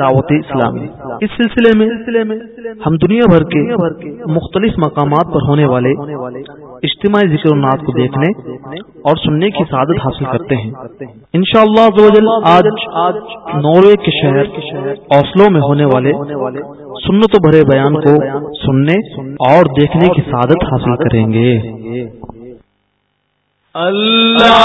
دعوت اسلامی. اس سلسلے میں ہم دنیا بھر کے مختلف مقامات پر ہونے والے اجتماعی ذکر و کو دیکھنے اور سننے کی سعادت حاصل کرتے ہیں. انشاءاللہ شاء اللہ آج نوروے کے شہر اوسلو میں ہونے والے سنت و بھرے بیان کو سننے اور دیکھنے کی سعادت حاصل کریں گے. اللہ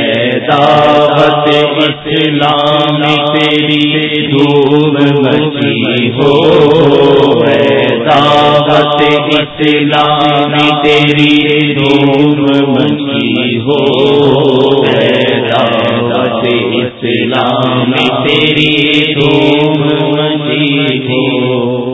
دعوت اسلام تیری دھوم مچی ہو دعوت اسلام تیری دھوم مچی ہو دعوت اسلام تیری دھوم مچی ہو۔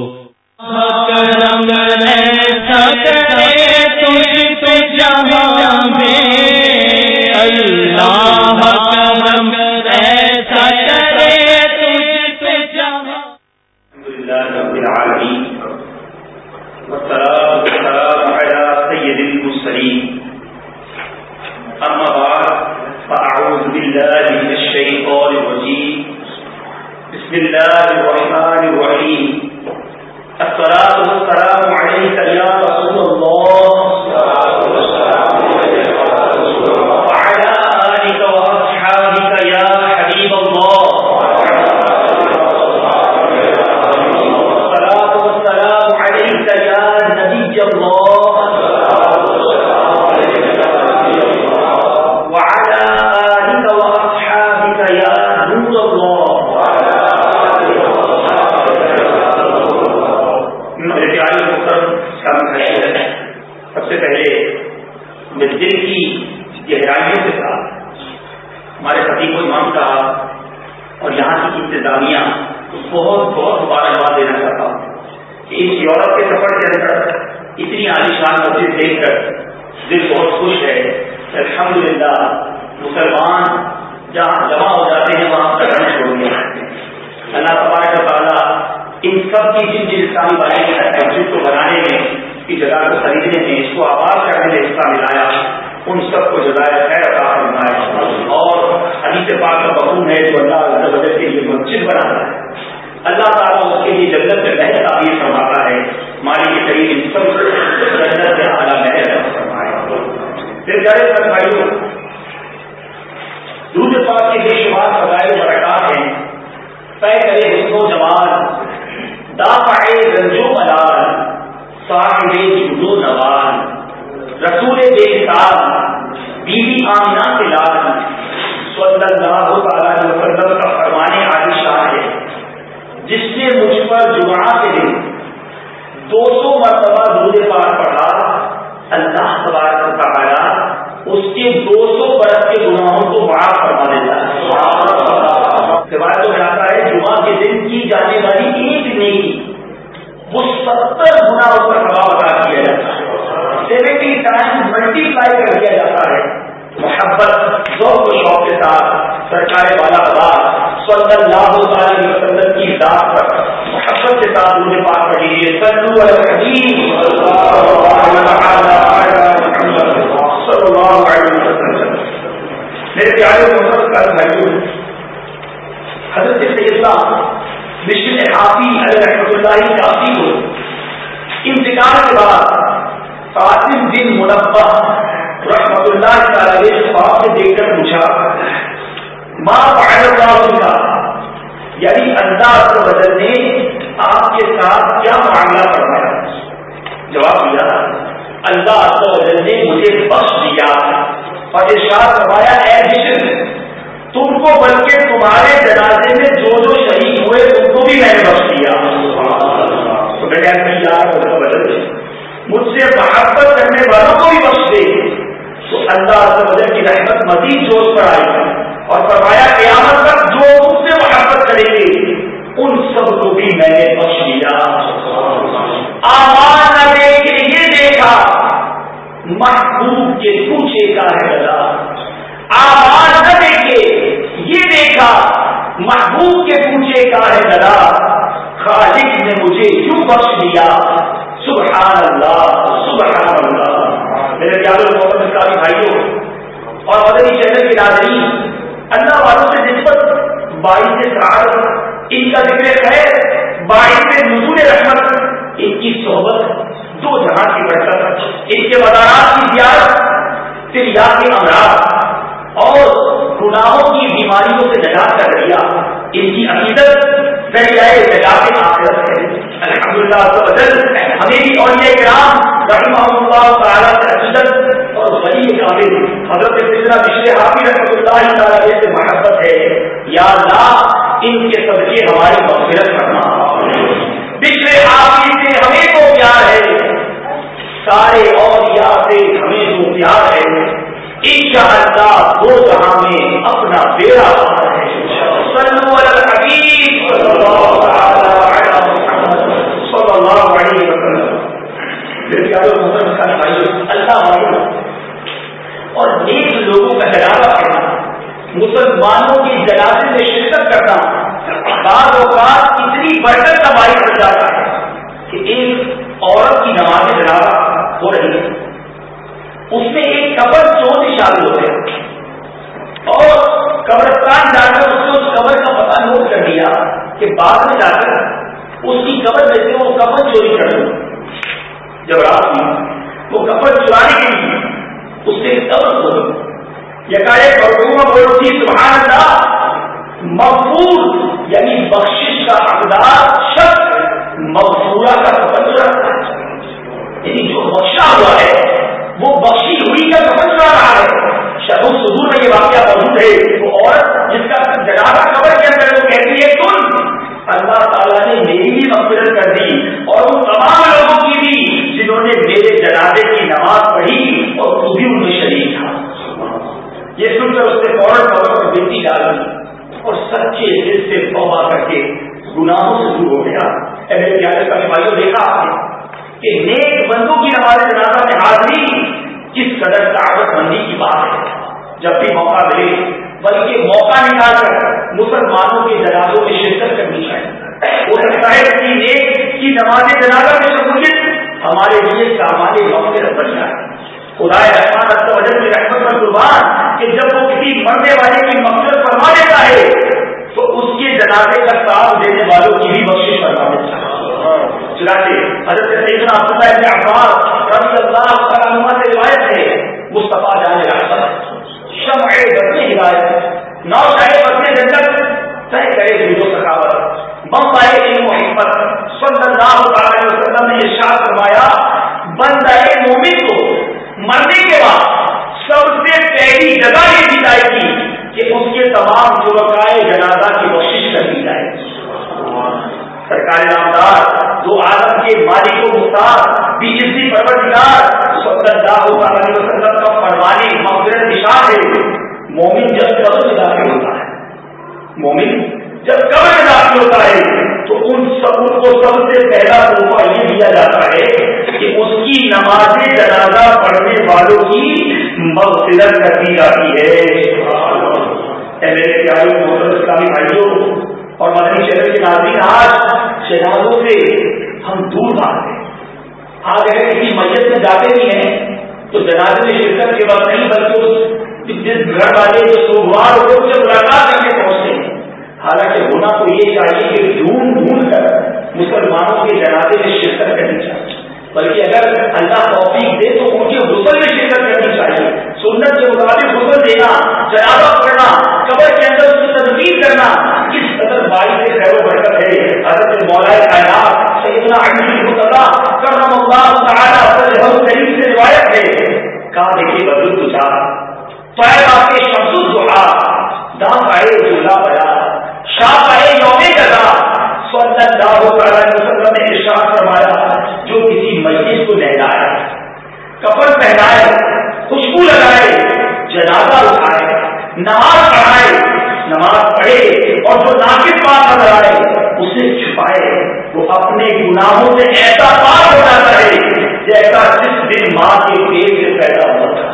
کا یار نبی کے اللہ پیارے دوسرے کے شمار ہیں۔ طے کرے جمال دا پائے رنجو ملال نوال، رسول بے آمنا لال۔ صلی اللہ تعالی وسلم کا فرمانے عالی شاہ ہے۔ جس نے مجھ پر جمعہ کے دن دو سو مرتبہ دودھ پار پڑھا، اللہ تبارک تعالیٰ اس کے دو سو برس کے گناہوں کو معاف فرما دیتا ہے۔ روایتوں میں آتا ہے، جمعہ کے دن کی جانے والی ایک نیکی، وہ ستر گنا اس پر دباؤ ادا کیا جاتا ہے۔ سیونٹی ٹائم ملٹی پلائی کر دیا جاتا ہے۔ محبت، ذوق و شوق کے ساتھ سرکار والا بات صلی اللہ علیہ وسلم کی ذات پر محبت کے ساتھ انہیں پاک کر لیجیے سلو الحیم اللہ علیہ وسلم. میرے پیارے محمد کا بھائیوں حضرت سیدہ مشن حافی علیہ اللہ کافی ہو انتقال کے بعد قاسم بن منبع رحمت اللہ تعالی خواب سے دیکھ کر پوچھا ماں بحر اللہ کا یعنی انداز کو بدل نے آپ کے ساتھ کیا معاملہ کروایا جواب دیا۔ اللہ نے مجھے بخش دیا اور اشار کروایا اے جسم تم کو بلکہ تمہارے جنازے میں جو جو شہید ہوئے ان کو بھی میں نے بخش دیا. مجھ سے محبت کرنے والوں کو بھی بخش دے۔ تو اللہ تعالی کی رحمت مزید جوش پر آئی اور فرمایا، قیامت تک جو مجھ سے محبت کریں گے، ان سب کو بھی میں نے بخش دیا۔ آپ محبوب کے پوچھے کا ہے گدا۔ آواز نہ دیکھے یہ دیکھا، محبوب کے پوچھے کا ہے گدا۔ خالق نے مجھے کیوں بخش دیا سبحان اللہ سبحان اللہ میرے پیارے محمد کا بھائیوں، اور مدنی چینل کی ناظرین، اللہ والوں سے نسبت باعث سعادت ان کا ذکر ہے باعث نزول رحمت، ان کی صحبت دو جہاں کی برکت ان کے مدارات کی زیادت پھر یا کے امراض اور گناہوں کی بیماریوں سے نجات کا ذریعہ۔ ان کی عقیدت ذریعہ نجات آخرت ہے۔ الحمد للہ ہمیں بھی اور یہ کرام رحمہ اللہ تعالیٰ سے عقیدت اور غریب قابل حضرت سلسلہ پچھلے حافظ رحمۃ اللہ تعالیٰ سے محبت ہے۔ یا اللہ، ان کے صدقے ہماری مغفرت کرنا پچھلے حافظ سے ہمیں تو پیار ہے۔ سارے اور یا سے ہمیں جو پیار ہے ان اللہ دو جہاں میں اپنا بیڑا ہے صلو علی الحبیب۔ صلی اللہ علیہ وسلم اللہ اور نیک لوگوں کا جنازہ پڑھنا مسلمانوں کی جنازے میں شرکت کرنا، بعض اوقات اتنی برکت کا باعث بن جاتا ہے کہ ایک عورت کی نماز جنازہ ہو رہی ہے۔ اس میں ایک قبر چوٹ شامل ہو گیا اور قبرستان جا کر اس نے اس قبر کا پتہ نوٹ کر دیا کہ بعد میں جا کر اس کی قبر میں سے وہ قبر چوری کر دوں جب رات میں وہ کپڑ چرانے کے لیے اس سے قبر ہو بولتی سبحان اللہ مقبول یعنی بخشش کا حقدار، شخص مقبورہ کا کپڑ چراتا ہے یعنی جو بخشا ہوا ہے وہ بخشی ہوئی کا کپڑ چرا رہا ہے شب سدور میں یہ واقعہ موجود ہے وہ عورت جس کا جنازہ قبر کے اندر وہ کہتی ہے، تم اللہ تعالیٰ نے میری بھی مغفرت کر دی اور ان تمام لوگوں کی بھی جنہوں نے میرے جنازے کی نماز پڑھی اور تو بھی ان میں شریک تھا۔ یہ سن کر اس نے فوراً فوراً پر بنتی ڈالی اور سچے دل سے توبہ کر کے گناہوں سے دور ہو گیا۔ میرے پیارے کا بھائیوں دیکھا آپ نے کہ نیک بندوں کی نماز جنازہ میں حاضری کس قدر طاقت بندی کی بات ہے۔ جب بھی موقع ملے، بلکہ موقع نکال کر مسلمانوں کے جنازوں میں شرکت کرنی چاہیے۔ وہ لگتا ہے کہ نیک کی نماز جنازہ میں شمولیت ہمارے لیے سامان مغفرت بن جائے۔ خدا رحمان رحمان وجہ کی رحمت پر قربان کہ جب وہ کسی مرنے والے کی مقصد فرما دیتا ہے، تو اس کے جنازے کا ساتھ دینے والوں کی بھی بخش فرما دیتا ہے۔ چنانچہ حضرت سیدنا عبداللہ ابن عباس رضی اللہ عنہ سے روایت ہے، مصطفیٰ جانے شمع ہدایت نو جنت طے کرے جو صلی اللہ وسلم نے ارشاد فرمایا، بندہ مومن کو مرنے کے بعد سب سے پہلی جگہ یہ دی جائے گی کہ اس کے تمام چورکائے جنازہ کی کوشش کر دی جائے۔ سرکار نامدار، دو عالم کے مالک و مختار بی ایس سی پروردگار صلی اللہ علیہ وسلم کا فرمانی مغفرت نشان ہے۔ مومن جب قبر میں داخل ہوتا ہے، مومن جب قبر میں داخل ہوتا ہے، تو ان سب کو سب سے پہلا موقع یہ دیا جاتا ہے کہ اس کی نماز جنازہ پڑھنے والوں کی مغفرت کر دی جاتی ہے۔ میرے پیارے محمد اسلامی بھائیوں اور مدنی شہر کے ناظرین، آج شہزادوں سے ہم دور بھاگتے ہیں آج اگر کسی مسجد میں جاتے بھی ہیں، تو جنازے میں شرکت کے بعد نہیں، بلکہ جس گھر والے جو سوموار ہو سے ملاقات کر کے پہنچتے ہیں۔ حالانکہ ہونا تو یہ چاہیے کہ ڈھونڈ ڈھونڈ کر مسلمانوں کے جنازے میں شرکت کرنی چاہیے۔ بلکہ اگر اللہ توفیق دے، تو ان کے غسل میں شرکت کرنی چاہیے۔ سنت کے مطابق غسل دینا جنازہ پڑھنا قبر کے اندر اس کی تدبیر کرنا کس قدر بائی سے خیر و برکت ہے۔ حضرت مولا کائنات سیدنا علی مطلع کرم اللہ تعالی تعالیٰ کریم سے روایت ہے۔ کہا دیکھیے بدل تجا پیر آپ کے شمس الدعا دام آئے جھولا بیا شاہ آئے یوم جگہ صلی اللہ علیہ وسلم نے ارشاد فرمایا، جو کسی مجلس کو نہلائے، کپڑ پہنائے، خوشبو لگائے، جنازہ اٹھائے، نماز پڑھائے، نماز پڑھے اور جو ناقص بات نظر آئے، اسے چھپائے۔ وہ اپنے گناہوں سے ایسا پار ہو جاتا ہے جیسا جس دن ماں کے پیٹ سے پیدا ہوا تھا۔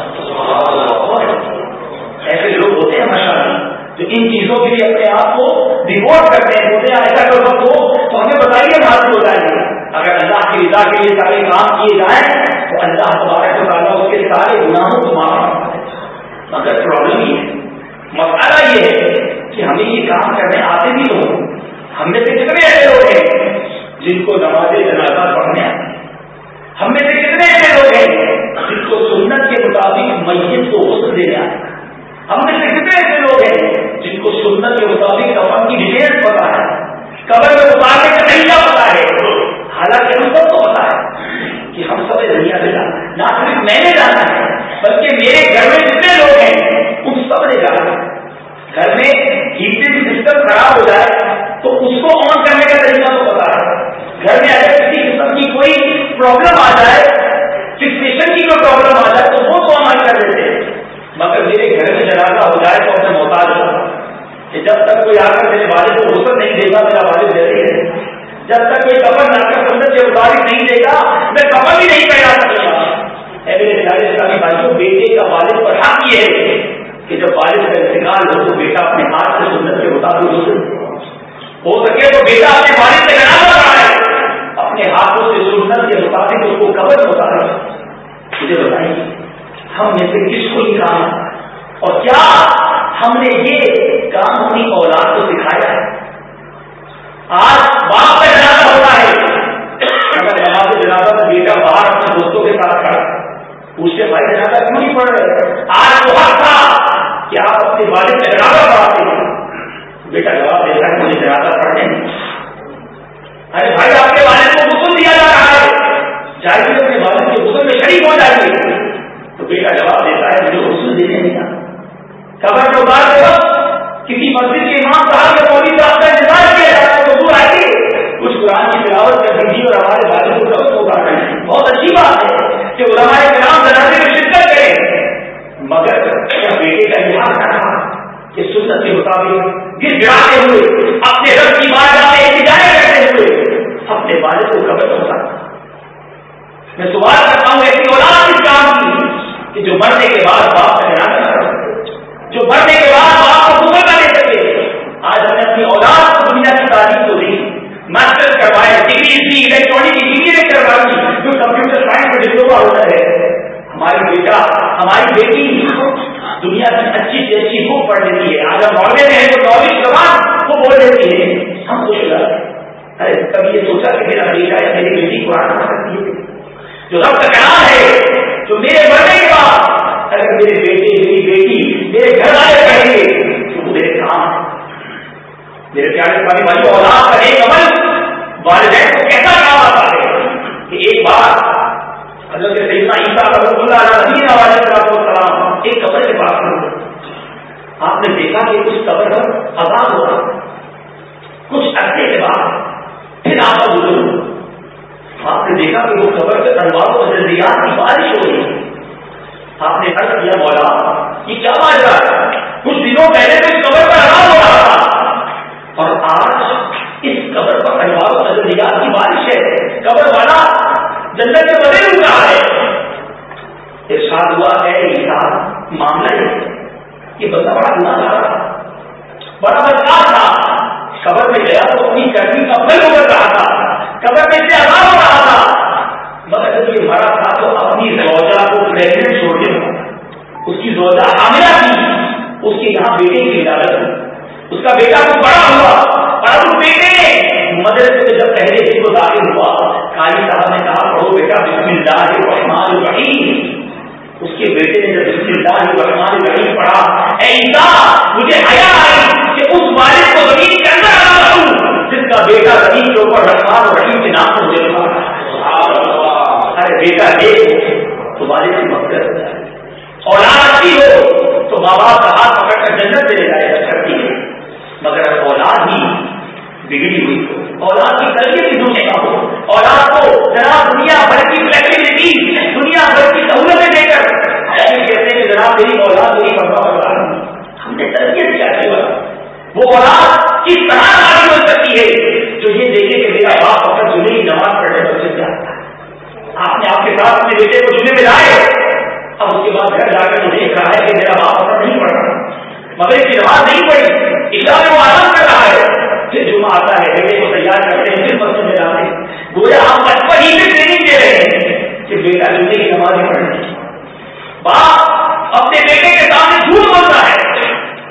ایسے لوگ ہوتے ہیں ماشاء اللہ، جو ان چیزوں کے لیے اپنے آپ کو ریپورٹ کرتے ہیں بولتے ہیں، ایسا کر وقت تو ہمیں بتائیے ہم ہو جائیں گے اگر اللہ کی رضا کے لیے سارے کام کیے جائیں، تو اللہ تبارک و تعالیٰ اس کے سارے گناہوں کو معاف مگر پرابلم یہ ہے، مسئلہ یہ ہے کہ ہمیں یہ کام کرنے آتے بھی تو ہم میں سے کتنے ایسے لوگ ہیں جن کو نماز جنازہ پڑھنے آتے ہم میں سے کتنے ایسے لوگ ہیں جن کو سنت کے مطابق میت کو غسل دینے آتے ہم میں سے کتنے ایسے لوگ ہیں جن کو سنت کے مطابق کفن کی ڈیٹیل پتا ہے، قبر میں اتارنے کا طریقہ پتا ہے، حالانکہ ہم سب کو پتا ہے کہ ہم سب دنیا سے جانا ہے۔ نہ صرف میں نے جانا ہے، بلکہ میرے گھر میں جتنے لوگ ہیں، ان سب نے جانا ہے۔ گھر میں ہیٹنگ سسٹم خراب ہو جائے تو اس کو آن کرنے کا طریقہ تو پتا ہے۔ گھر میں اگر کسی قسم کی کوئی پرابلم آ جائے فکسیشن کی کوئی پرابلم آ جائے تو وہ تو عمل کر دیتے ہیں۔ مگر میرے گھر میں جنازہ ہو جائے تو اپنے محتاج ہو کہ جب تک کوئی آ کر میرے والد کو حسن نہیں دے گا میرا والد جیسے ہے جب تک کوئی کپڑ نہ کر، سنت کے مطابق نہیں دے گا میں کپڑ بھی نہیں پہنا سکوں گا۔ میرے پیارے اسلامی بھائیوں، بیٹے کا والد پر حق یہ ہے۔ کہ جب والد کا انتقال ہو تو بیٹا اپنے ہاتھ سے سنت کے مطابق ہو سکے تو بیٹا اپنے والد سے جنازہ پڑھائے اپنے ہاتھوں سے سنت کے مطابق اس کو قبر بتا رہا مجھے بتائیے، ہم میں سے کس کو ہی کام اور کیا ہم نے یہ کام اپنی اولاد کو سکھایا ہے؟ آج باپ کا جنازہ ہوتا ہے۔ اگر نماز جنازہ کا بیٹا باہر اپنے دوستوں کے ساتھ کھڑا۔ پوچھتے بھائی جنازہ کیوں نہیں پڑھ رہے؟ آج تو حق تھا۔ کہ آپ اپنے والد کا جنازہ پڑھاتے ہیں۔ بیٹا جواب دیتا ہے، مجھے جنازہ پڑھنے ارے بھائی، آپ کے والد کو غسل دیا جا رہا ہے۔ چاہیے اپنے والد کے غسل میں شریک ہو جائیے۔ تو بیٹا جواب دیتا ہے، مجھے غسل دینے نہیں آتا۔ خبر کے بعد وقت کسی مسجد کے امام صاحب یا مودی صاحب کا انتظار کیا جاتا ہے تو دور آئے کچھ قرآن کی تلاوت کر دیجیے اور ہمارے والد کو بہت اچھی بات ہے کہ علماء کرام جنازے میں شرکت کریں مگر کیا بیٹے کا یہاں کرنا کہ سنت کے مطابق گر گراتے ہوئے، اپنے رب کی بات جاتے احتجاج کرتے ہوئے اپنے والد کو قبر پہنچا میں سوال کرتا ہوں، ایسی اولاد اس کام کی کہ جو مرنے کے بعد باپ کا جنازہ کر جو مرنے کے بعد باپ کو خبر نہ دے سکے، آج ہم نے اپنی اولاد کو دنیا کی تعلیم کو دی، ماسٹر کروائے ڈگری دی الیکٹرانک انجینئرنگ کروائی، جو کمپیوٹر سائنس میں ڈپلوما ہوتا ہے۔ ہماری بیٹا، ہماری بیٹی دنیا کی اچھی سے اچھی بک پڑھ لیتی ہے۔ آج ہم نارمے میں ہیں تو نارمل زبان وہ بول دیتی ہے۔ ہم خوش ہو ارے کبھی یہ سوچا کہ میرا بیٹا یا میری بیٹی قرآن پڑھ سکتی ہے۔ جو رب کا کلام ہے، جو میرے مرنے کے بعد اگر میرے بیٹے، میری بیٹی میرے گھر والے کہیں گے، تو میرے کام میرے پیارے پانی بھائی اولاد کا ایک عمل، والدین کو کیسا کام آتا ہے؟ کہ ایک بار حضرت سیدنا عیسیٰ رحمۃ اللہ علیہ نبی نواز السلام ایک قبر کے پاس ہو آپ نے دیکھا کہ اس قبر پر آزاد ہو رہا کچھ عرصے کے بعد پھر آپ کا بزرگ آپ نے دیکھا کہ وہ خبر سے انوار و جلدیات کی بارش ہو رہی آپ نے ارد کیا، مولا، یہ کیا بات رہا ہے؟ کچھ دنوں پہلے تو اس قبر پر آرام ہو رہا تھا۔ اور آج اس قبر پر انوار و جلدیات کی بارش ہے۔ قبر والا جنگل سے بدل ہو رہا ہے۔ ارشاد ہوا ہے انسان معاملہ ہے یہ بندہ بڑا گنا تھا۔ بڑا بدکار تھا۔ قبر میں گیا تو اپنی کرنی کا پھل ابھر رہا تھا۔ قبر میں سے آزاد ہو رہا تھا۔ مگر جب یہ مرا تھا تو اپنی روزہ کو پریگنٹ چھوڑ کے اس کی روزہ حاملہ تھی اس کے یہاں بیٹے کی عدالت ہوئی اس کا بیٹا کو بڑا ہوا اور اس بیٹے۔ نے مدرسے میں جب پہلے اس کو داخل ہوا کالی صاحب نے کہا، پڑھو بیٹا، بسم اللہ الرحمن الرحیم۔ اس کے بیٹے نے جب بسم اللہ الرحمن الرحیم پڑھا، اے عیسیٰ مجھے حیا آئی کہ اس والد کو زمین کے اندر آنا کروں جس کا بیٹا زمین کے اوپر رحمان اور رحیم کے نام سے مجھے ارے بیٹا ایک تو والد کی مقصد۔ اولاد اچھی ہو تو ماں باپ کا ہاتھ پکڑ کر جنت سے جائے اچھا گا کرتی ہے۔ مگر اولاد ہی بگڑی ہوئی ہو، اولاد کی تربیت بھی دونوں کا ہو، اولاد کو جناب دنیا بھر کی کہتے ہیں کہ جناب میری اولاد میری پڑھا پڑھا ہم نے تربیت کیا ہے وہ اولاد کس طرح تعلیم ہو سکتی ہے؟ جو یہ دیکھے کہ میرا باپ اپنا جمعے کی نماز پڑھنے بچے سے آتا آپ نے آپ کے ساتھ اپنے بیٹے کو جمعے میں لائے اب اس کے بعد گھر جا کر دیکھ رہا ہے کہ میرا باپ اثر نہیں پڑ رہا۔ مگر کی نماز نہیں پڑی اس میں وہ آرام کر رہا ہے۔ پھر جمعہ آتا ہے، بیٹے کو تیار کرتے ہیں، پھر مسجد میں جاتے ہیں۔ گویا ہم بچپن ہی میں ٹریننگ دے رہے ہیں کہ بیٹا جمعے کی نماز ہی پڑھنی باپ اپنے بیٹے کے سامنے جھوٹ بولتا ہے۔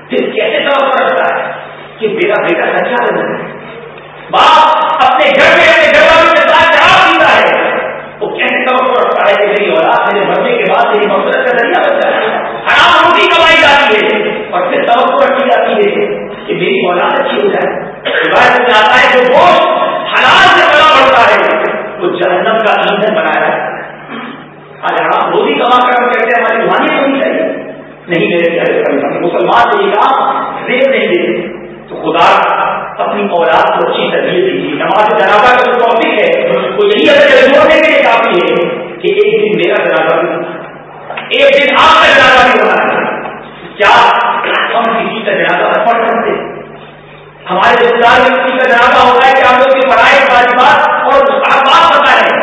پھر کیسے سبق رکھتا ہے کہ میرا بیٹا سچا بن ہے؟ باپ اپنے گھر میں اپنے گھر والوں کے ساتھ جواب دیتا ہے۔ وہ کیسے سبق رکھتا ہے کہ میری اولاد میرے مرنے کے بعد میری مقصد کا ذریعہ بن جائے حرام روٹی کمائی جاتی ہے اور پھر سبق رکھی جاتی ہے کہ میری اولاد اچھی ہو جائے۔ روایت میں آتا ہے جو گوشت حلال سے بڑا پڑتا ہے، وہ جہنم کا ایندھن بنایا ہے۔ روزی کما کر ہم کہتے ہیں، ہماری روحانی ہونی چاہیے نہیں میرے پیارے مسلمان یہ کام ریپ نہیں دیتے تو خدا اپنی اولاد کو اچھی تربیت دیجیے۔ نماز جنازہ کا جو ٹاپک ہے، وہ یہی اگر جوڑنے کے لیے کافی ہے کہ ایک دن میرا جنازہ بھی ایک دن آپ کا جنازہ بھی ہونا ہے۔ کیا ہم کسی کا جنازہ پڑھ سکتے ہمارے رشتے دار میں کسی کا جنازہ ہوتا ہے کہ ہم لوگ کی پڑھائی واجبات اور مستحبات پتا ہے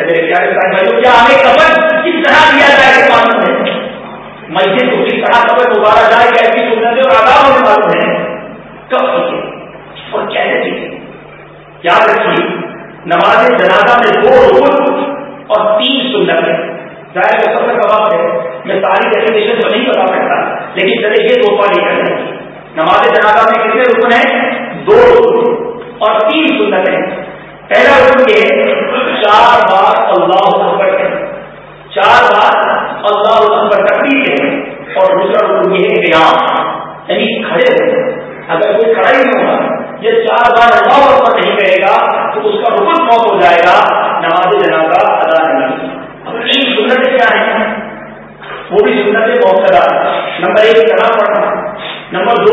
کیا ہمیں مسجد کو کس طرح قبر دوبارہ جائے گا ایسی سنت اور آداب ہمیں معلوم ہے کب سیکھے اور کیسے سیکھے یاد رکھیے، نماز جنازہ میں دو رول اور تین سنت ہے ظاہر کا سب کا ہے۔ میں ساری ڈیفینیشن تو نہیں بتا سکتا، لیکن چلے، یہ دو پار لے کر نماز جنازہ میں کتنے رکن ہیں؟ دو رکن اور تین سنت ہیں۔ پہلا رکن یہ چار بار اللہ اکبر ہے چار بار اللہ اکبر تقریر ہے اور دوسرا رکن یہ ہے قیام. یعنی کھڑے ہو اگر کوئی کھڑا ہی نہیں ہوگا، یہ چار بار اللہ اکبر نہیں کرے گا تو اس کا رکن موت ہو جائے گا، نماز جنازہ ادا نہیں اب تین سنت کیا ہیں؟ وہ بھی سنت بہت نمبر ایک کلام پڑھنا؟ نمبر دو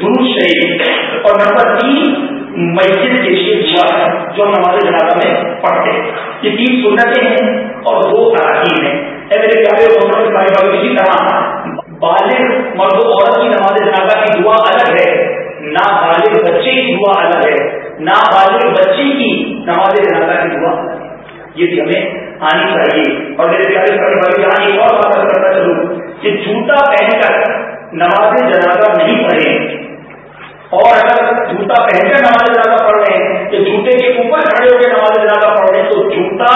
دور شریف. اور نمبر تین مسجد کے لیے دعا ہے جو ہم نماز جنازہ میں پڑھتے ہیں۔ یہ تین سنتیں ہیں اور دو اراکین ہیں۔ اے میرے پیارے محمد بھائی بھائی اسی طرح بالغ مرد و عورت کی نماز جنازہ کی دعا الگ ہے۔ نہ بالغ بچے کی دعا الگ ہے۔ نہ بالغ بچے کی نماز جنازہ کی دعا یہ بھی ہمیں آنی چاہیے۔ اور میرے پیارے بھائی یہاں ایک اور بات کرتا چلوں کہ جوتا پہن کر نماز جنازہ نہیں پڑھے اور اگر جوتا پہن کر نماز جنازہ پڑھ رہے ہیں کہ جوتے کے اوپر کھڑے ہو کے نماز جنازہ پڑھ رہے ہیں، تو جوتا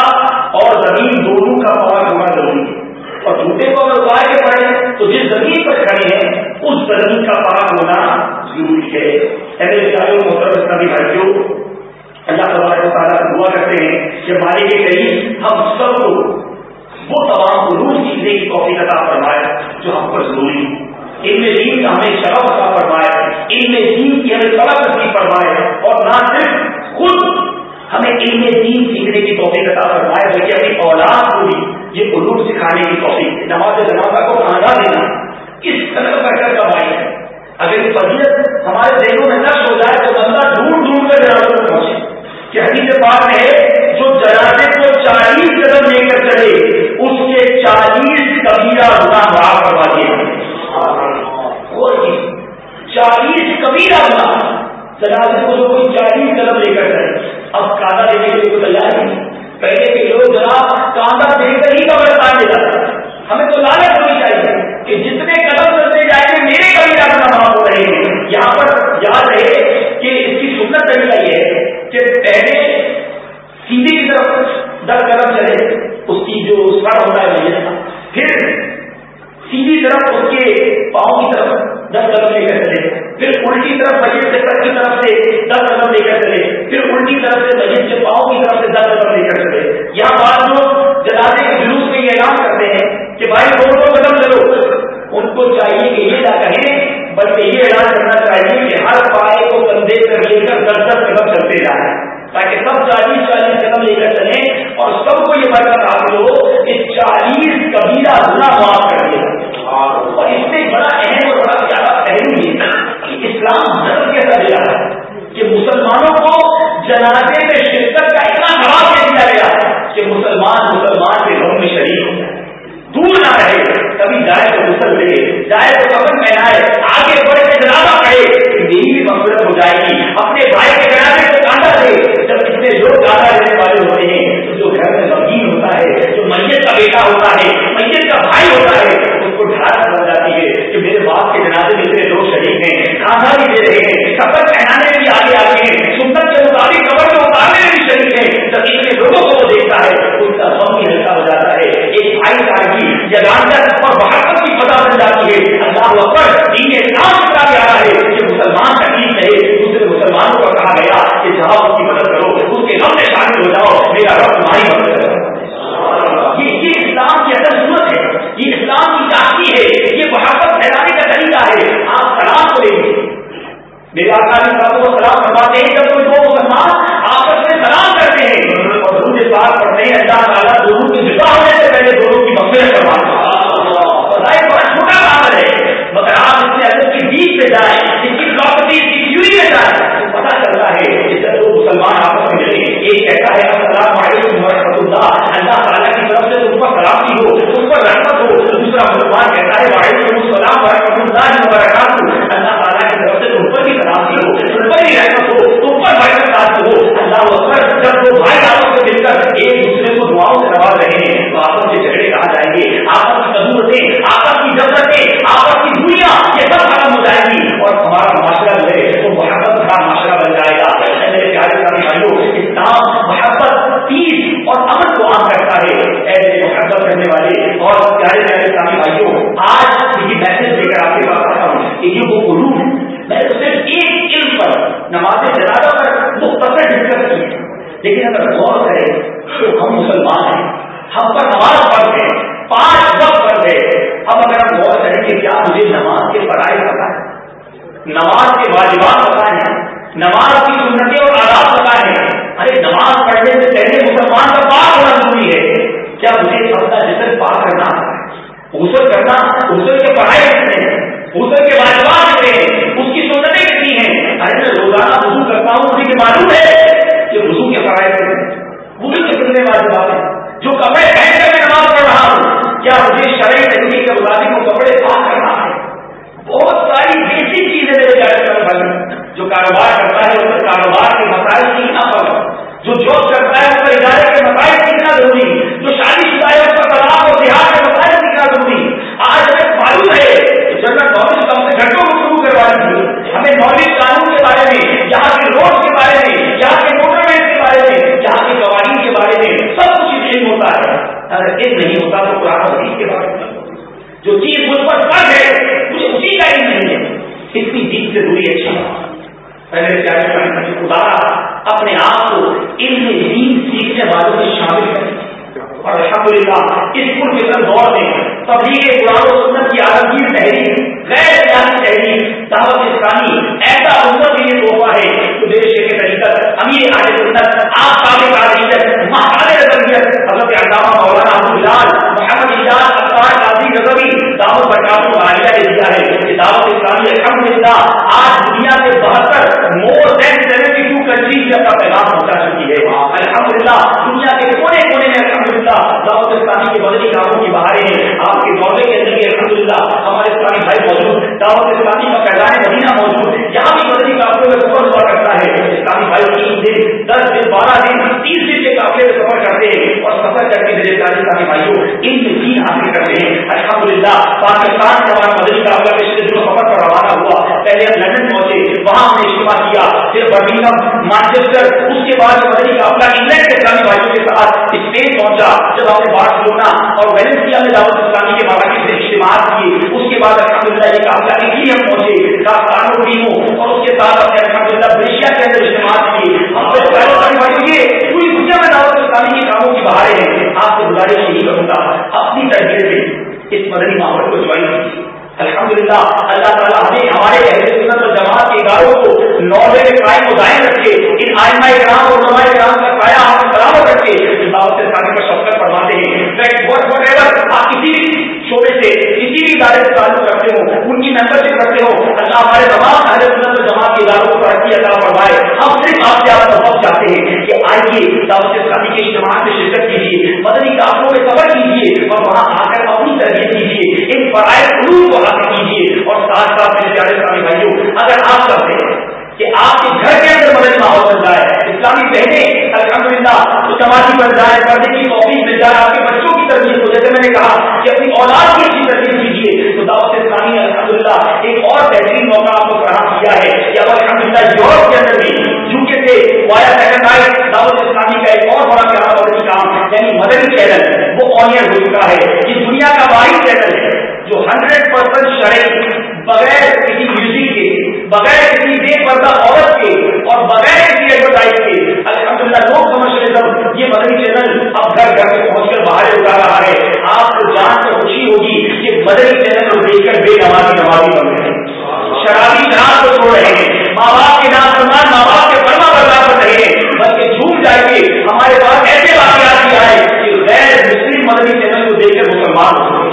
اور زمین دونوں کا پاک ہونا ضروری ہے۔ اور جوتے کو اگر اتار کے پڑھے، تو جس زمین پر کھڑے ہیں، اس زمین کا پاک ہونا ضروری ہے۔ ایسے محترم بھی بھائیوں، اللہ تبارک تعالیٰ دعا کرتے ہیں کہ مالک کے قریب ہم سب کو وہ تمام روز چیزیں کی توفیق عطا فرمائے جو ہم پر ضروری ہے ان میں دین کا ہمیں شرف کا فرمائے ان میں دین کی ہمیں طلب نصیب فرمائے اور نہ صرف خود ہمیں علم دین سیکھنے کی توفیق عطا فرمائے بلکہ اپنی اولاد کو بھی یہ علوم سکھانے کی توفیق نماز جنازہ کو آگاہ دینا اس طرح کا کر کمائی ہے۔ اگر فضیت ہمارے ذہنوں میں نقش ہو جائے تو بندہ دور دور کر جنازوں کو پہنچے۔ کہ حدیث بات ہے، جو جنازے کو چالیس قدم لے کر چلے، اس کے چالیس کبیرہ گنا معاف کروا دیے۔ چالیس کبھی رہا جنازے کو جو کوئی چالیس قدم لے کر جائے اب کادا دینے کے لیے کوئی تیار نہیں۔ پہلے کے لوگ جناب کادا دے کر ہی قبرستان لے جاتا ہمیں تو لالچ ہونی چاہیے کہ جتنے قدم چلتے جائیں گے، میرے کبھی رکھنا معاف ہو رہے ہیں یہاں پر یاد رہے کہ اس کی سنت طریقہ یہ ہے کہ پہلے سیدھی کی طرف دس قدم چلے، اس کی جو سر ہوتا ہے وہ یہ تھا۔ پھر سیدھی طرف اس کے پاؤں کی طرف دس قدم لے کر چلے، پھر الٹی طرف مسجد سے سر کی طرف سے دس قدم لے کر چلے، پھر الٹی طرف سے مسجد سے پاؤں کی طرف سے دس قدم لے کر چلے۔ یہاں بعض لوگ جنازے کے جلوس میں یہ اعلان کرتے ہیں کہ بھائی دو دو قدم چلو۔ ان کو چاہیے کہ یہ نہ کہیں، بلکہ یہ اعلان کرنا چاہیے کہ ہر پائے کو کندھے کر لے کر دس دس قدم چلتے جائیں تاکہ سب چالیس چالیس قدم لے کر چلیں اور سب کو یہ برکت حاصل ہو کہ چالیس کبیرہ گنا معاف کر دیا اور اس سے بڑا اہم اور بڑا زیادہ پہلو یہ کہ اسلام دھرم کیسا دیا ہے کہ مسلمانوں کو جنازے میں شرکت کا اتنا جواب دے دیا گیا کہ مسلمان مسلمان کے گھروں میں شریک ہو جائے۔ دور نہ رہے، کبھی جائے تو مسل دے جائے تو کفن پہنائے، آگے بڑھ کے جنازہ پڑے میری بھی مفرت ہو جائے گی۔ اپنے بھائی کے کاٹا دے جب اتنے والے ہوتے ہیں جو گھر میں غمگین ہوتا ہے، جو میت کا بیٹا ہوتا ہے، میت کا بھائی ہوتا ہے، اس کو ڈھار بن جاتی ہے کہ میرے باپ کے جنازے میں اتنے لوگ شریک ہیں کھانا بھی دے رہے ہیں سفر پہنانے بھی آگے آگے ہیں، سنت کے مطابق قبر کو اتارنے میں بھی شریک ہیں، زمین کے لوگوں کو وہ دیکھتا ہے اس کا غم بھی ہلکا ہو جاتا ہے، ایک بھائی چارگی یا لانچر اور بہت کی پتا بن جاتی ہے، اللہ اکبر دین اسلام کی طرح آ رہا ہے کہ مسلمان تکلیف ہے دوسرے مسلمانوں کو کہا گیا کہ جاؤ اس کی مدد کرو اس کے میں شامل ہو جاؤ، میرا رب تمہاری مدد کرو یہ اسلام کی اصل ضرورت ہے، یہ اسلام کی جانچی ہے، یہ محبت پھیلانے کا طریقہ ہے۔ آپ سلام کو لیں گے۔ میرے آقا صاحب کو سلام فرماتے ہیں جب کوئی دو مسلمان آپس میں سلام کرتے ہیں۔ اور درود پاک پڑھتے ہیں، اللہ تعالیٰ دونوں کی جدا ہونے سے پہلے دونوں کی مغفرت کرواتے ہیں بڑا چھوٹا کام ہے، مگر آپ اس میں ادب کی بیچ پہ جائیں، اس کی پراپرٹی کی کیوری میں جائیں پتا چلتا ہے کہ جب دو مسلمان آپس میں یہ کہتا ہے، السلام علیکم ورحمۃ اللہ۔ اللہ تعالیٰ کی طرف سے تم پر خرابی ہو، تم پر رحمت ہو۔ دوسرا مسلمان کہتا ہے، وعلیکم السلام ورحمۃ اللہ وبرکاتہ۔ اللہ تعالیٰ کی طرف سے تم پر بھی خرابی ہو، تم پر بھی رحمت مولانا محمد اجاز اختار قاضی رضوی دعوت برکات معاہدہ نے دیا ہے۔ کہ دعوت اسلامی الحمد للہ آج دنیا کے بہتر more than seventy two countries میں اپنا پیغام پہنچا چکی ہے۔ الحمد للہ دنیا کے کونے کونے میں الحمد للہ دعوت اسلامی کے بدلی کاموں کی بہاریں ہیں۔ آپ کے دورے کے اندر الحمد للہ ہمارے اسلامی بھائی موجود، دعوت اسلامی کا پیغام مدینہ موجود، یہاں بھی بدلی کاموں میں سفر ہوا کرتا ہے۔ اسلامی بھائی تین دن، دس دن، بارہ دن تیس قافلے میں سفر کرتے ہیں اور سفر کر کے میرے سارے اسلامی بھائیوں، ان سے دین حاصل کرتے ہیں۔ الحمد للہ پاکستان کا ہمارا مدنی قافلہ پچھلے دنوں سفر پر روانہ ہوا، پہلے ہم لندن پہنچے، وہاں ہم نے اجتماع کیا، پھر برمنگم مانچسٹر، اس کے بعد مدنی قافلہ انگلینڈ کے اسلامی بھائیوں کے ساتھ اسپین پہنچا، جب ہم نے بارسلونا اور ویلنسیا میں دعوت اسلامی کے مراکز سے اجتماع کیے۔ اس کے بعد الحمد للہ یہ قافلہ اٹلی ہم پہنچے کاستانو مدنی ماحول کو جوائن کیجیے الحمد اللہ تعالیٰ ہمیں، ہمارے اہل سنت اور جماعت کے اداروں کو نالج کے قائم و دائم رکھے۔ ان آئمہ کرام اور علماء کرام کا پایا کو برابر رکھے دعوت اسلامی پر شفقت فرماتے ہیں۔ آپ کسی بھی شعبے سے کسی بھی ادارے سے تعلق رکھتے ہو، ان کی ممبر شپ رکھتے ہو، اللہ ہمارے تمام اہل سنت اور جماعت کے اداروں کو ترقی عطا فرمائے۔ ہم صرف آپ سے آپ سبق چاہتے ہیں کہ آئیے دعوت اسلامی کے اجتماع میں شرکت کیجیے، مدنی کاموں میں سفر کیجیے اور وہاں آ کر اپنی تربیت کیجیے ان فرائض علوم کو حاصل کیجیے۔ اور ساتھ ساتھ میرے پیارے اسلامی بھائیوں، اگر آپ کرتے ہیں کہ آپ کے گھر کے اندر مدد ماحول بن جائے، اسلامی بہنیں الحمد للہ سماجی بن جائے پڑھنے کی توفیق مل جائے، آپ کے بچوں کی تربیت ہو جیسے میں نے کہا کہ اپنی اولاد کی اچھی تربیت کیجیے تو دعوت اسلامی الحمد للہ ایک اور بہترین موقع آپ کو فراہم کیا ہے کہ اب الحمد للہ یورپ کے اندر بھی یوکے سے وایا سیکنڈ آئے دعوت اسلامی کا ایک اور بڑا پیارا مدنی کام یعنی مدنی چینل، وہ آنیئر ہو چکا ہے۔ یہ دنیا کا واحد چینل ہے جو ہنڈریڈ پرسینٹ شرح بغیر کسی میوزک کے، بغیر کسی بے پردہ عورت کے اور بغیر سب یہ مدنی چینل اب گھر گھر سے پہنچ کر باہر اٹھا رہا ہے۔ آپ کو جان کر خوشی ہوگی کہ مدنی چینل کو دیکھ کر بے نمازی نمازی بن رہے ہیں۔ شرابی شراب کو چھوڑ رہے ہیں۔ ماں باپ کے نام سلمان ماں باپ کے فرما بردار کر رہے ہیں۔ بلکہ جھوم جائے گے ہمارے پاس ایسے واقعات بھی آئے کہ غیر مسلم مدنی چینل کو دیکھ کر مسلمان ہو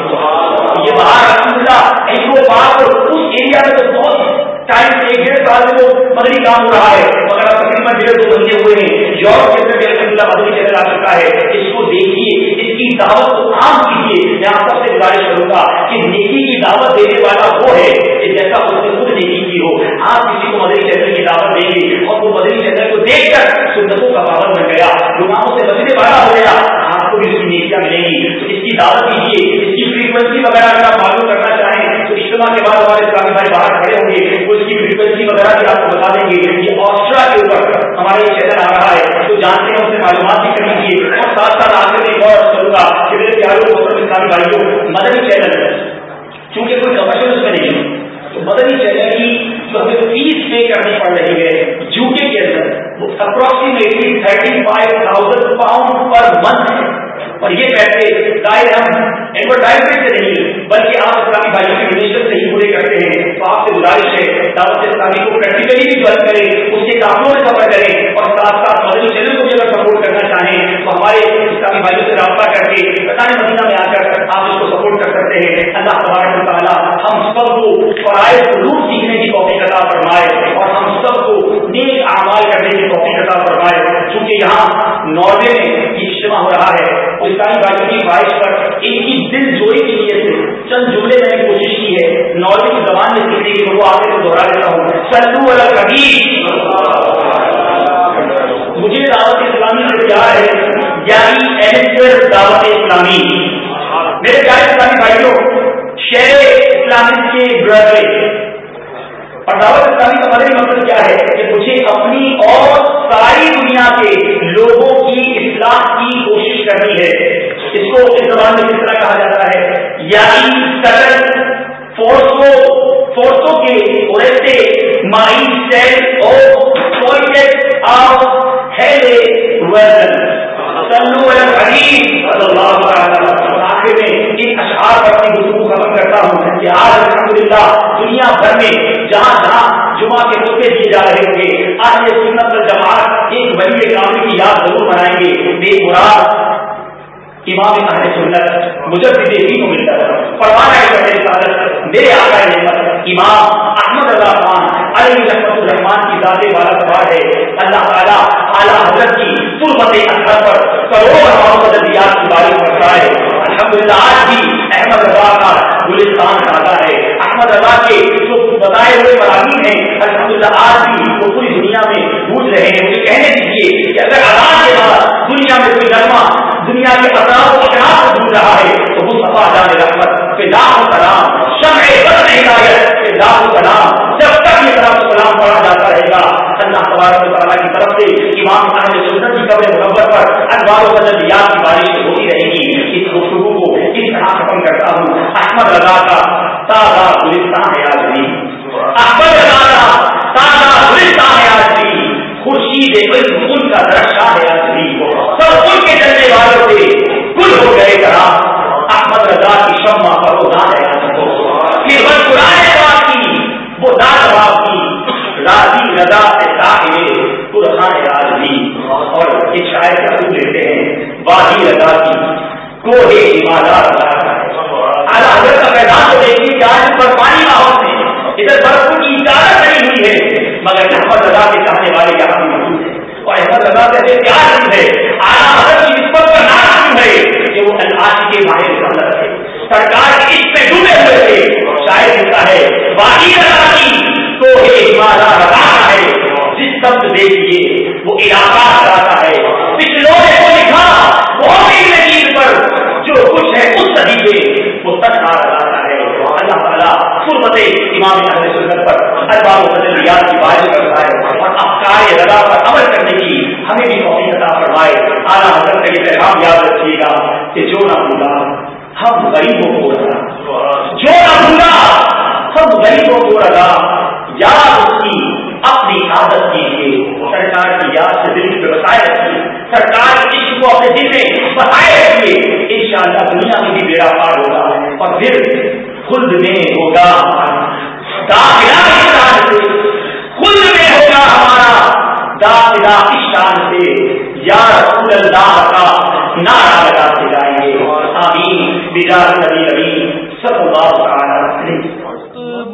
یہ باہر الحمد للہ ان کو بات اس ایریا میں تو ٹائم ایک ڈیڑھ سال سے وہ مدنی کام ہو رہا ہے۔ مگر اب تقریباً ڈیڑھ دو بندے ہوئے ہیں۔ یورپ کے اندر بھی الحمد للہ مدنی چینل آ چکا ہے اس کو دیکھیے، اس کی دعوت کو عام کیجیے۔ میں آپ سب سے گزارش کروں گا کہ نیکی کی دعوت دینے والا وہ ہے کہ جیسا اس نے خود نیکی کی ہو۔ آپ کسی کو مدنی چینل کی دعوت دیں گے اور وہ مدنی چینل کو دیکھ کر سنتوں کا پابند بن گیا۔ گناہوں سے بچنے والا ہو گیا، آپ کو بھی اس کی نیکیاں ملیں گی۔ تو اس کی دعوت دیجیے اس کی فریکوینسی وغیرہ اگر آپ معلوم کرنا چاہیں تو اجتماع کے بعد ہمارے اسلامی بھائی باہر کھڑے ہوں گے اس کی فریکوینسی وغیرہ بھی آپ کو بتا دیں گے یہ آسٹرا کے اوپر ہمارا یہ چینل آ رہا ہے۔ تو جانتے ہیں اس سے معلومات بھی کر لیجیے اور ساتھ ساتھ آگے میں ایک اور کروں گا کہ میرے پیاروں محترم اسلامی بھائیوں، مدنی چینل چونکہ کوئی کمرشل اس میں نہیں ہے، تو مدنی چینل کی جو ہمیں فیس پے کرنی پڑ رہی ہے یو کے اندر، وہ approximately thirty five thousand pound per month ہے۔ اور یہ پیسے ظاہر ہم ایڈورٹائزمنٹ سے نہیں، بلکہ آپ اسلامی بھائیوں کے ڈونیشن سے ہی پورے کرتے ہیں۔ تو آپ سے گزارش ہے، دعوت اسلامی کو پریکٹیکلی بھی بند کریں، اس کے کاموں میں سفر کریں اور ساتھ ساتھ مدنی چینل کو بھی اگر سپورٹ کرنا چاہیں، تو ہمارے اسلامی بھائیوں سے رابطہ کر کے بتانے مدینہ میں آ کر آپ اس کو سپورٹ کر سکتے ہیں۔ اللہ تبارک تعالیٰ فرائض روح سیکھنے کی توفیق عطا فرمائے اور ہم سب کو نیک اعمال کرنے کی توفیق عطا فرمائے، چونکہ یہاں ناروے میں یہ اجتماع ہو رہا ہے۔ اسلامی بھائیوں کی خواہش پر ان کی دل جوڑی کے لیے سے چند جملے میں نے کوشش کی ہے۔ ناروے کی زبان میں سیکھنے کی وہ آگے کو دوہرا دیتا ہوں۔ سلو الگ مجھے دعوت اسلامی سے پیار ہے یعنی دعوت اسلامی۔ میرے پیارے اسلامی بھائیوں شہر اسلامک کے برادری۔ اور دعوت اسلامی کا مطلب مدنی مقصد کیا ہے کہ مجھے اپنی اور ساری دنیا کے لوگوں کی اصلاح کی کوشش کرنی ہے۔ اس کو اس زبان میں کس طرح کہا جاتا ہے؟ یعنی سٹل فورسوں فورسوں کے اڑتے مائی سیل اور آف ہیلے ویلن آج الحمد للہ دنیا بھر میں جہاں جہاں جمعہ کے خطبے دیے جا رہے ہوں گے آج یہ سنت جماعت ایک بڑی کامل کی یاد ضرور بنائیں گے۔ بے مراد امام اہل سنت مجھے دیکھنے کو ملتا ہے۔ پروانا میرے آقا نعمت امام احمد اللہ خان علی رحمت الرحمان کی ذات والا سوال ہے۔ اللہ تعالیٰ اعلیٰ حضرت کی فرمت اثر پر کروڑ مددیات کی بارش کرتا ہے۔ الحمد للہ آج بھی احمد اللہ کا گلستان کھاتا ہے۔ احمد اللہ کے جو بتائے ہوئے مراحل ہیں الحمد للہ آج بھی وہ پوری دنیا میں گونج رہے ہیں۔ مجھے کہنے دیجیے کہ اگر آزاد کے بعد دنیا میں کوئی نرما دنیا کے اثرات و اقرار کو ڈھونڈ رہا ہے، تو وہ سفا جان رحمت پہ لاکھ سلام شمع بد ہدایت پہ لاکھ سلام جب تک یہ طرح سلام پڑھا جاتا رہے گا، اللہ تبارک و تعالیٰ کی طرف سے احمد رضا کا تازہ گلستان ہے آج بھی احمد رضا کا تازہ گلستان ہے آج بھی خورشید علم ان کا درخشاں ہے آج بھی سب ان کے چلنے والوں سے کل ہو گئے کرا احمد رضا کی شمع پر وہ دان ہے آج کو پھر وہ پرانے بات کی، وہ دان بات کی۔ راضی رضا سے ساحل قرآن راج بھی اور ایک شاعر کا روپ لیتے ہیں وادی رضا کی۔ کوہ ہمالا رضا اعلیٰ حضرت کا میدان کو دیکھیے کہ آج پر پانی ماحول میں ادھر برفوں کی اجازت نہیں ہوئی ہے، مگر احمد رضا کے چاہنے والے یہاں موجود ہیں۔ اور احمد رضا سے ایسے پیار نہیں ہے اعلیٰ حضرت کی نسبت پر نام کیوں ہے کہ وہ اللہ کے ماہر سالت ہے سرکار کے اس پہ ڈوبے ہوئے تھے شاید ہوتا ہے وادی رضا کی تو ہے ہمارا رضا۔ بدلیات کی اور افکار رضا پر عمل کرنے کی ہمیں بھی توفیق عطا فرمائے۔ اعلیٰ حضرت کا یہ پیغام یاد رکھیے گا کہ جو نہ بھولا ہم غریبوں کو رہا جو نہ بھولا ہم غریبوں کو رہا یاد اس کی اپنی عادت کیجیے سرکار کی یاد سے دل میں بسائے رکھیے۔ سرکار کی عشق کو اپنے دل میں بسائے رکھیے۔ ان شاء اللہ دنیا میں بھی بیڑا پار ہوگا۔ اور پھر خود میں ہوگا۔ داخلہ سے خود میں ہوگا ہمارا داخلہ کی شان سے، یا رسول اللہ کا نعرہ لگاتے جائیں گے۔ اور آمین۔ بجار نبی نبی سب اللہ